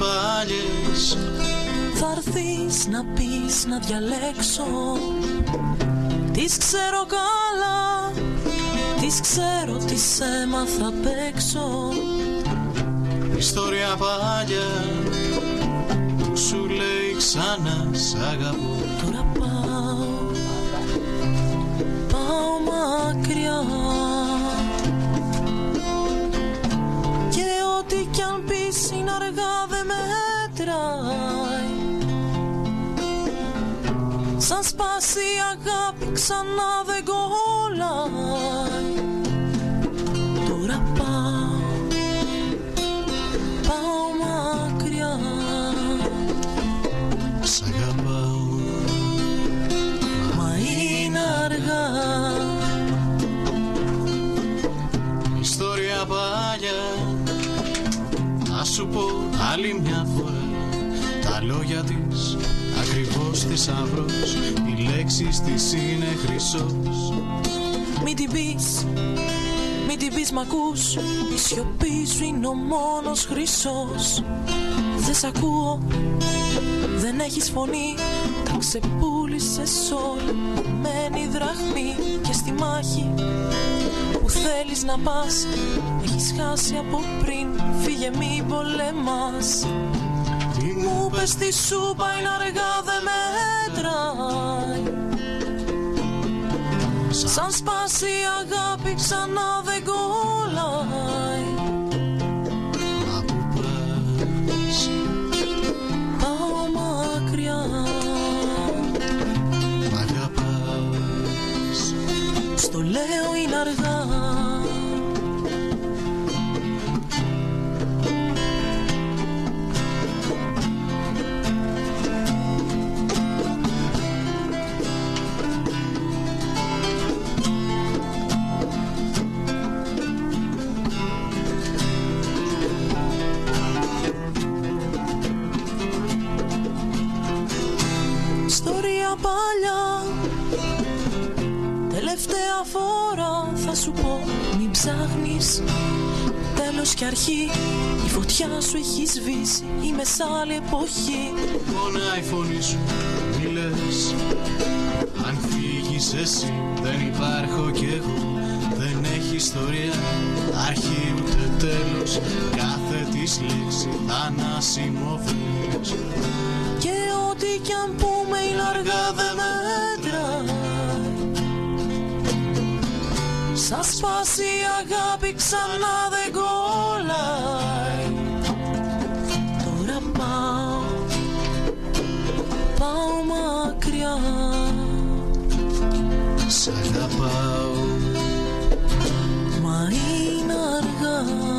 παλιές. Θα έρθεις να πεις να διαλέξω. Τις ξέρω καλά Τις ξέρω, τις έμαθα απ' έξω. Ιστορία παλιά που σου λέει ξανά σ' αγαπώ. Τώρα πάω Πάω μακριά. Και ό,τι κι αν πεις είναι αργά δεν μέτράει Σαν σπάσει η αγάπη ξανά δεν κολλάει. Τώρα πάω Πάω μακριά. Σ' αγαπάω Μα είναι αργά. Ιστορία παλιά Να σου πω άλλη μια φορά Τα λόγια της Ακριβώς θησαυρός Οι λέξεις της είναι χρυσός. Μην την πεις, μην την πεις μ' ακούς. Η σιωπή σου είναι ο μόνος χρυσός. Δεν σ' ακούω, δεν έχεις φωνή. Τα ξεπούλησες όλα, μένει δραχμή Και στη μάχη που θέλεις να πας. Έχεις χάσει από πριν, φύγε μην πολεμάς Μου πες τι σούπα είναι αργά δεν μέτράει Σαν σπάσει η αγάπη ξανά δεν κολλάει. Μα που πας Πάω μακριά. Μ' αγαπάς. Στο λέω είναι αργά Ιστορία παλιά. Τελευταία φορά θα σου πω Μην ψάχνεις. Τέλος και αρχή Η φωτιά σου έχει σβήσει. Είμαι σ' άλλη εποχή. Πονάει η φωνή σου Μη λες. Αν φύγεις εσύ Δεν υπάρχω κι εγώ. Δεν έχει ιστορία Αρχή ούτε τέλος. Κάθε της λέξη Θανάσιμο φρύς Και ό,τι κι αν πούμε είναι αργά δεν μέτρα Σαν σπάσει η αγάπη ξανά δεν κολλάει Τώρα πάω Πάω μακριά Σ' αγαπάω Μα είναι αργά